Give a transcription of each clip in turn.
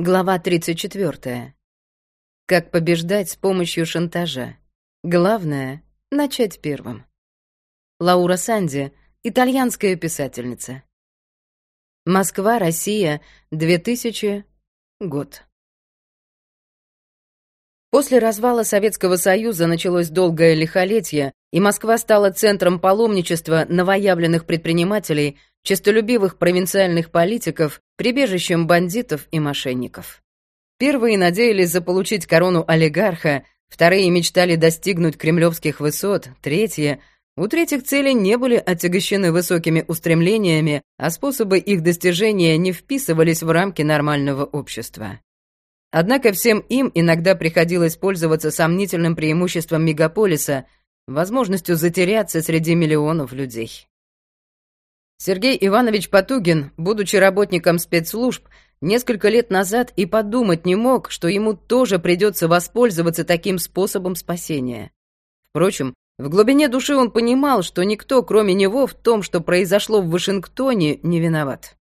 Глава 34. Как побеждать с помощью шантажа. Главное — начать первым. Лаура Санди, итальянская писательница. Москва, Россия, 2000 год. После развала Советского Союза началось долгое лихолетие, и Москва стала центром паломничества новоявленных предпринимателей, честолюбивых провинциальных политиков, прибежищем бандитов и мошенников. Первые надеялись заполучить корону олигарха, вторые мечтали достигнуть кремлевских высот, третьи у третьих цели не были отягощены высокими устремлениями, а способы их достижения не вписывались в рамки нормального общества. Однако всем им иногда приходилось пользоваться сомнительным преимуществом мегаполиса, возможностью затеряться среди миллионов людей. Сергей Иванович Потугин, будучи работником спецслужб, несколько лет назад и подумать не мог, что ему тоже придется воспользоваться таким способом спасения. Впрочем, в глубине души он понимал, что никто, кроме него, в том, что произошло в Вашингтоне, не виноват.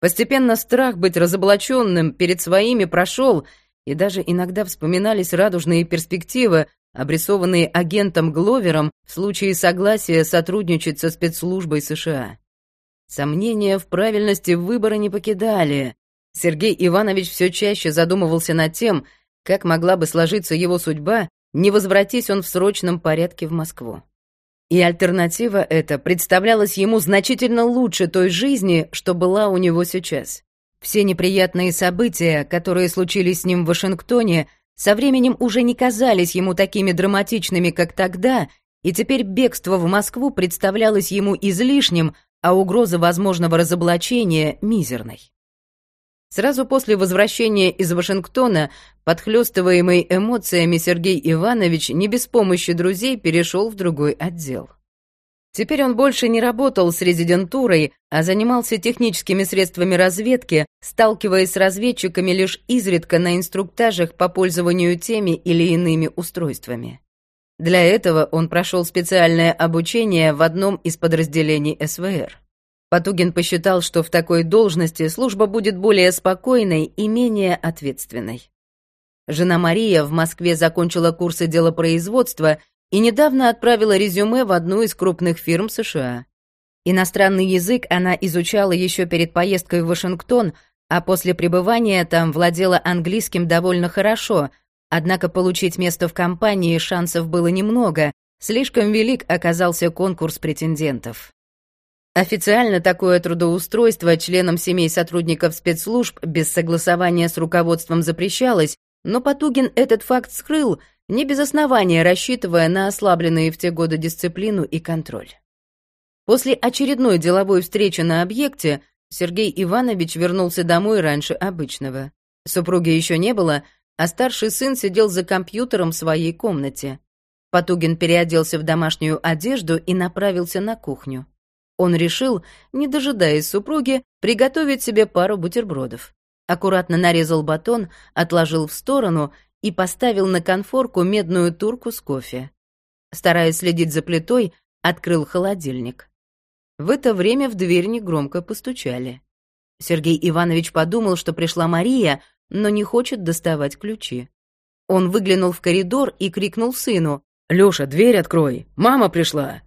Постепенно страх быть разоблаченным перед своими прошел, и даже иногда вспоминались радужные перспективы, обрисованные агентом Гловером в случае согласия сотрудничать со спецслужбой США. Сомнения в правильности выбора не покидали. Сергей Иванович все чаще задумывался над тем, как могла бы сложиться его судьба, не возвратись он в срочном порядке в Москву. И альтернатива эта представлялась ему значительно лучше той жизни, что была у него сейчас. Все неприятные события, которые случились с ним в Вашингтоне, со временем уже не казались ему такими драматичными, как тогда, и теперь бегство в Москву представлялось ему излишним, а угроза возможного разоблачения — мизерной. Сразу после возвращения из Вашингтона, подхлёстываемый эмоциями Сергей Иванович не без помощи друзей перешел в другой отдел. Теперь он больше не работал с резидентурой, а занимался техническими средствами разведки, сталкиваясь с разведчиками лишь изредка на инструктажах по пользованию теми или иными устройствами. Для этого он прошел специальное обучение в одном из подразделений СВР. Потугин посчитал, что в такой должности служба будет более спокойной и менее ответственной. Жена Мария в Москве закончила курсы делопроизводства и недавно отправила резюме в одну из крупных фирм США. Иностранный язык она изучала еще перед поездкой в Вашингтон, а после пребывания там владела английским довольно хорошо — Однако получить место в компании шансов было немного, слишком велик оказался конкурс претендентов. Официально такое трудоустройство членам семей сотрудников спецслужб без согласования с руководством запрещалось, но Потугин этот факт скрыл, не без основания рассчитывая на ослабленные в те годы дисциплину и контроль. После очередной деловой встречи на объекте Сергей Иванович вернулся домой раньше обычного. Супруги еще не было, а старший сын сидел за компьютером в своей комнате. Потугин переоделся в домашнюю одежду и направился на кухню. Он решил, не дожидаясь супруги, приготовить себе пару бутербродов. Аккуратно нарезал батон, отложил в сторону и поставил на конфорку медную турку с кофе. Стараясь следить за плитой, открыл холодильник. В это время в дверь негромко постучали. Сергей Иванович подумал, что пришла Мария, но не хочет доставать ключи. Он выглянул в коридор и крикнул сыну. «Лёша, дверь открой! Мама пришла!»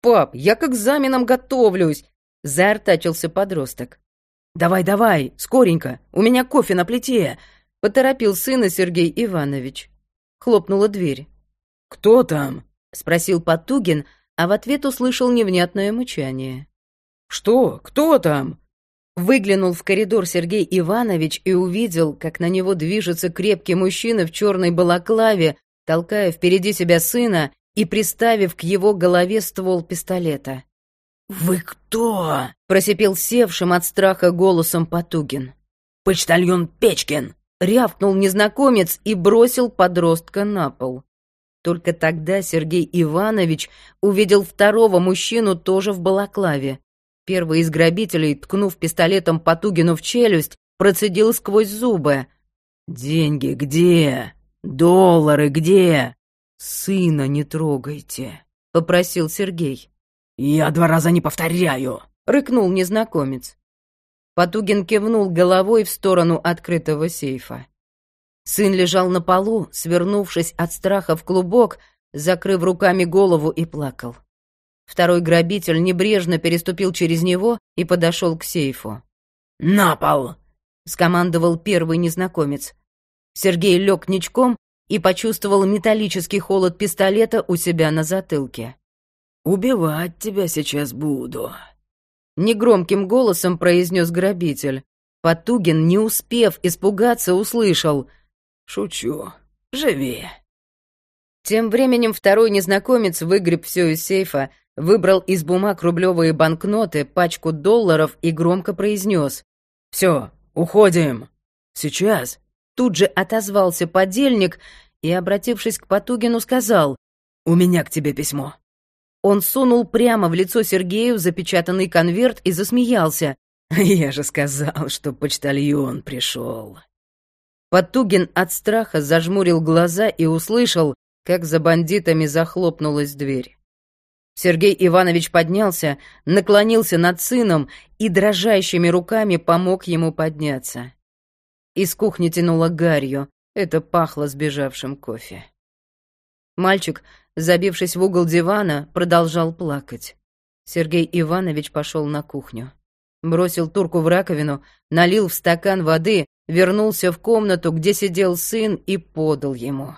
«Пап, я к экзаменам готовлюсь!» — заортачился подросток. «Давай, давай, скоренько, у меня кофе на плите!» — поторопил сына Сергей Иванович. Хлопнула дверь. «Кто там?» — спросил Потугин, а в ответ услышал невнятное мычание. «Что? Кто там?» Выглянул в коридор Сергей Иванович и увидел, как на него движется крепкий мужчина в черной балаклаве, толкая впереди себя сына и приставив к его голове ствол пистолета. «Вы кто?» — просипел севшим от страха голосом Потугин. «Почтальон Печкин!» — рявкнул незнакомец и бросил подростка на пол. Только тогда Сергей Иванович увидел второго мужчину тоже в балаклаве. Первый из грабителей, ткнув пистолетом Потугину в челюсть, процедил сквозь зубы. «Деньги где? Доллары где? Сына не трогайте», — попросил Сергей. «Я два раза не повторяю», — рыкнул незнакомец. Потугин кивнул головой в сторону открытого сейфа. Сын лежал на полу, свернувшись от страха в клубок, закрыв руками голову и плакал. Второй грабитель небрежно переступил через него и подошел к сейфу. «На пол!» — скомандовал первый незнакомец. Сергей лег ничком и почувствовал металлический холод пистолета у себя на затылке. «Убивать тебя сейчас буду», Негромким голосом произнес грабитель. Потугин, не успев испугаться, услышал. «Шучу. Живи». Тем временем второй незнакомец выгреб все из сейфа, выбрал из бумаг рублевые банкноты, пачку долларов и громко произнес. «Все, уходим. Сейчас». Тут же отозвался подельник и, обратившись к Потугину, сказал. «У меня к тебе письмо». Он сунул прямо в лицо Сергею запечатанный конверт и засмеялся. «Я же сказал, что почтальон пришел». Потугин от страха зажмурил глаза и услышал, как за бандитами захлопнулась дверь. Сергей Иванович поднялся, наклонился над сыном и дрожащими руками помог ему подняться. Из кухни тянуло гарью, это пахло сбежавшим кофе. Мальчик забившись в угол дивана, продолжал плакать. Сергей Иванович пошел на кухню. Бросил турку в раковину, налил в стакан воды, вернулся в комнату, где сидел сын, и подал ему.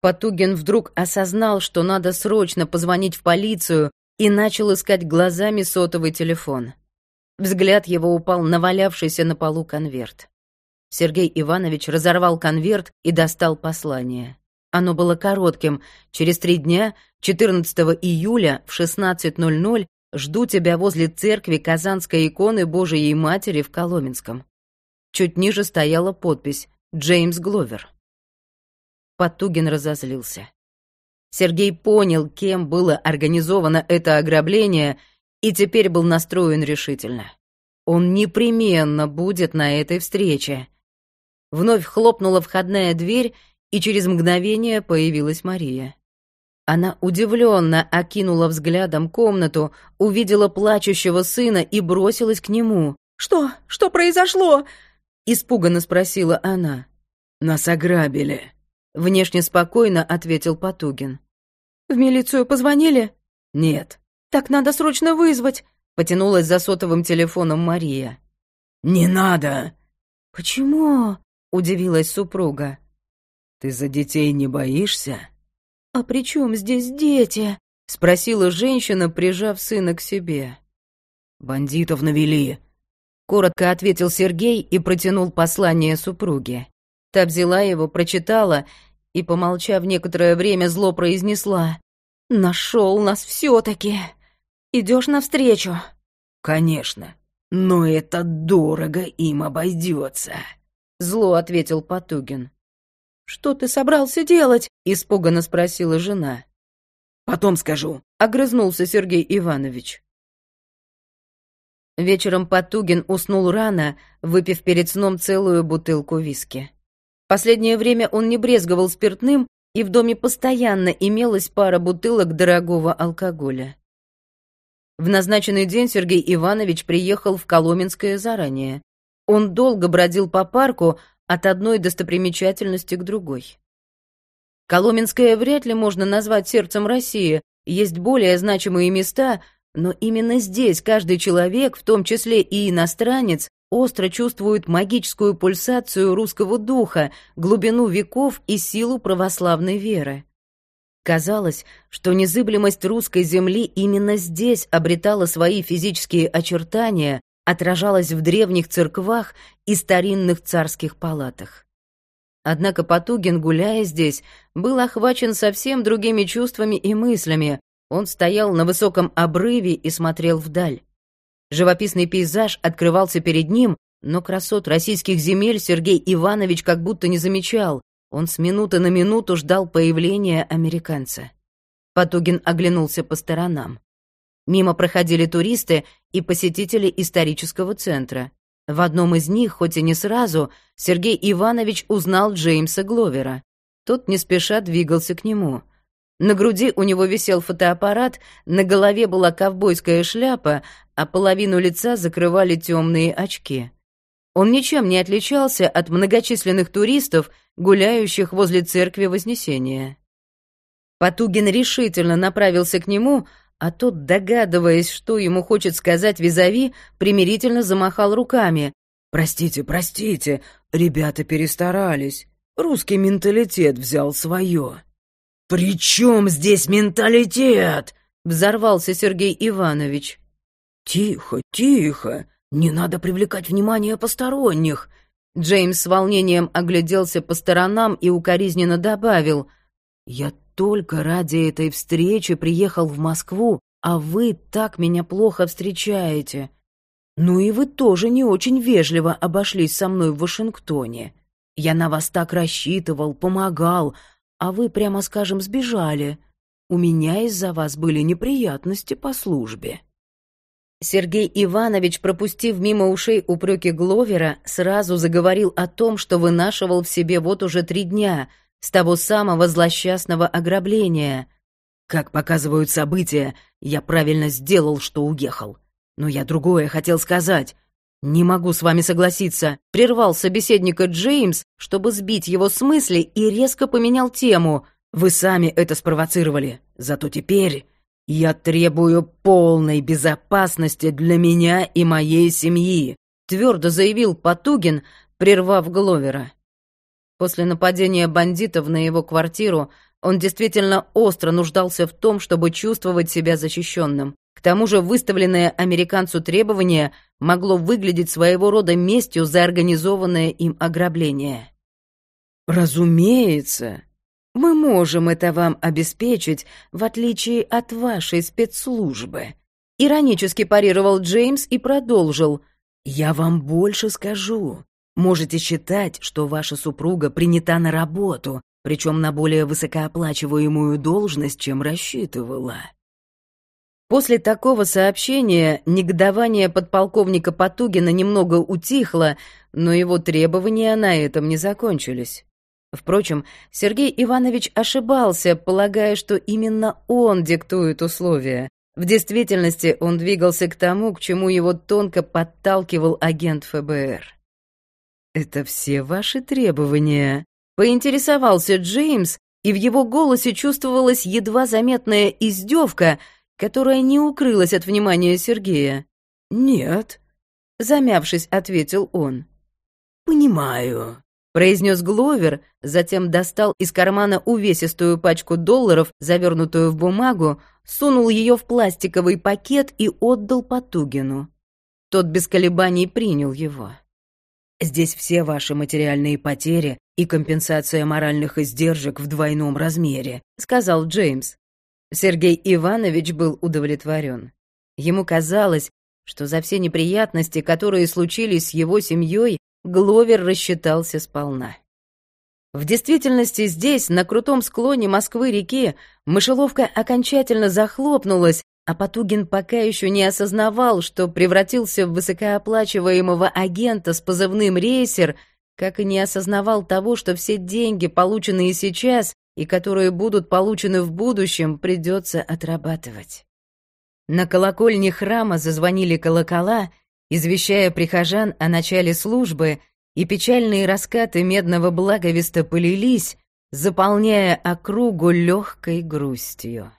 Потугин вдруг осознал, что надо срочно позвонить в полицию, и начал искать глазами сотовый телефон. Взгляд его упал на валявшийся на полу конверт. Сергей Иванович разорвал конверт и достал послание. Оно было коротким. Через три дня, 14 июля в 16.00, жду тебя возле церкви Казанской иконы Божией Матери в Коломенском. Чуть ниже стояла подпись «Джеймс Гловер». Потугин разозлился. Сергей понял, кем было организовано это ограбление, и теперь был настроен решительно. Он непременно будет на этой встрече. Вновь хлопнула входная дверь, и через мгновение появилась Мария. Она удивленно окинула взглядом комнату, увидела плачущего сына и бросилась к нему. «Что? Что произошло?» — испуганно спросила она. «Нас ограбили», — внешне спокойно ответил Потугин. «В милицию позвонили?» «Нет». «Так надо срочно вызвать», — потянулась за сотовым телефоном Мария. «Не надо». «Почему?» — удивилась супруга. Ты за детей не боишься? А при чем здесь дети? спросила женщина, прижав сына к себе. Бандитов навели, коротко ответил Сергей и протянул послание супруге. Та взяла его, прочитала и, помолчав некоторое время, зло произнесла: "Нашел нас все-таки. Идешь навстречу?" "Конечно, но это дорого им обойдется», — зло ответил Потугин. «Что ты собрался делать?» — испуганно спросила жена. «Потом скажу», — огрызнулся Сергей Иванович. Вечером Потугин уснул рано, выпив перед сном целую бутылку виски. Последнее время он не брезговал спиртным, и в доме постоянно имелась пара бутылок дорогого алкоголя. В назначенный день Сергей Иванович приехал в Коломенское заранее. Он долго бродил по парку, от одной достопримечательности к другой. Коломенское вряд ли можно назвать сердцем России, есть более значимые места, но именно здесь каждый человек, в том числе и иностранец, остро чувствует магическую пульсацию русского духа, глубину веков и силу православной веры. Казалось, что незыблемость русской земли именно здесь обретала свои физические очертания, отражалось в древних церквах и старинных царских палатах. Однако Потугин, гуляя здесь, был охвачен совсем другими чувствами и мыслями. Он стоял на высоком обрыве и смотрел вдаль. Живописный пейзаж открывался перед ним, но красот российских земель Сергей Иванович как будто не замечал. Он с минуты на минуту ждал появления американца. Потугин оглянулся по сторонам. Мимо проходили туристы и посетители исторического центра. В одном из них, хоть и не сразу, Сергей Иванович узнал Джеймса Гловера. Тот не спеша двигался к нему. На груди у него висел фотоаппарат, на голове была ковбойская шляпа, а половину лица закрывали темные очки. Он ничем не отличался от многочисленных туристов, гуляющих возле церкви Вознесения. Потугин решительно направился к нему, а тот, догадываясь, что ему хочет сказать визави, примирительно замахал руками. «Простите, простите, ребята перестарались. Русский менталитет взял свое». «При чем здесь менталитет?» — взорвался Сергей Иванович. «Тихо, тихо, не надо привлекать внимание посторонних». Джеймс с волнением огляделся по сторонам и укоризненно добавил. «Я только ради этой встречи приехал в Москву, а вы так меня плохо встречаете. Ну и вы тоже не очень вежливо обошлись со мной в Вашингтоне. Я на вас так рассчитывал, помогал, а вы, прямо скажем, сбежали. У меня из-за вас были неприятности по службе». Сергей Иванович, пропустив мимо ушей упреки Гловера, сразу заговорил о том, что вынашивал в себе вот уже три дня, с того самого злосчастного ограбления. Как показывают события, я правильно сделал, что уехал. Но я другое хотел сказать. «Не могу с вами согласиться», — прервал собеседника Джеймс, чтобы сбить его с мысли и резко поменял тему. «Вы сами это спровоцировали. Зато теперь я требую полной безопасности для меня и моей семьи», — твердо заявил Потугин, прервав Гловера. После нападения бандитов на его квартиру он действительно остро нуждался в том, чтобы чувствовать себя защищенным. К тому же выставленное американцу требование могло выглядеть своего рода местью за организованное им ограбление. «Разумеется, мы можем это вам обеспечить, в отличие от вашей спецслужбы», — иронически парировал Джеймс и продолжил. «Я вам больше скажу. Можете считать, что ваша супруга принята на работу, причем на более высокооплачиваемую должность, чем рассчитывала. После такого сообщения негодование подполковника Потугина немного утихло, но его требования на этом не закончились. Впрочем, Сергей Иванович ошибался, полагая, что именно он диктует условия. В действительности он двигался к тому, к чему его тонко подталкивал агент ФБР. «Это все ваши требования?» — поинтересовался Джеймс, и в его голосе чувствовалась едва заметная издевка — которая не укрылась от внимания Сергея. «Нет», — замявшись, ответил он. «Понимаю», — произнес Гловер, затем достал из кармана увесистую пачку долларов, завернутую в бумагу, сунул ее в пластиковый пакет и отдал Потугину. Тот без колебаний принял его. «Здесь все ваши материальные потери и компенсация моральных издержек в двойном размере», — сказал Джеймс. Сергей Иванович был удовлетворен. Ему казалось, что за все неприятности, которые случились с его семьей, Гловер рассчитался сполна. В действительности здесь, на крутом склоне Москвы-реки, мышеловка окончательно захлопнулась, а Потугин пока еще не осознавал, что превратился в высокооплачиваемого агента с позывным «Рейсер», как и не осознавал того, что все деньги, полученные сейчас, и которые будут получены в будущем, придется отрабатывать. На колокольне храма зазвонили колокола, извещая прихожан о начале службы, и печальные раскаты медного благовеста полились, заполняя округу легкой грустью.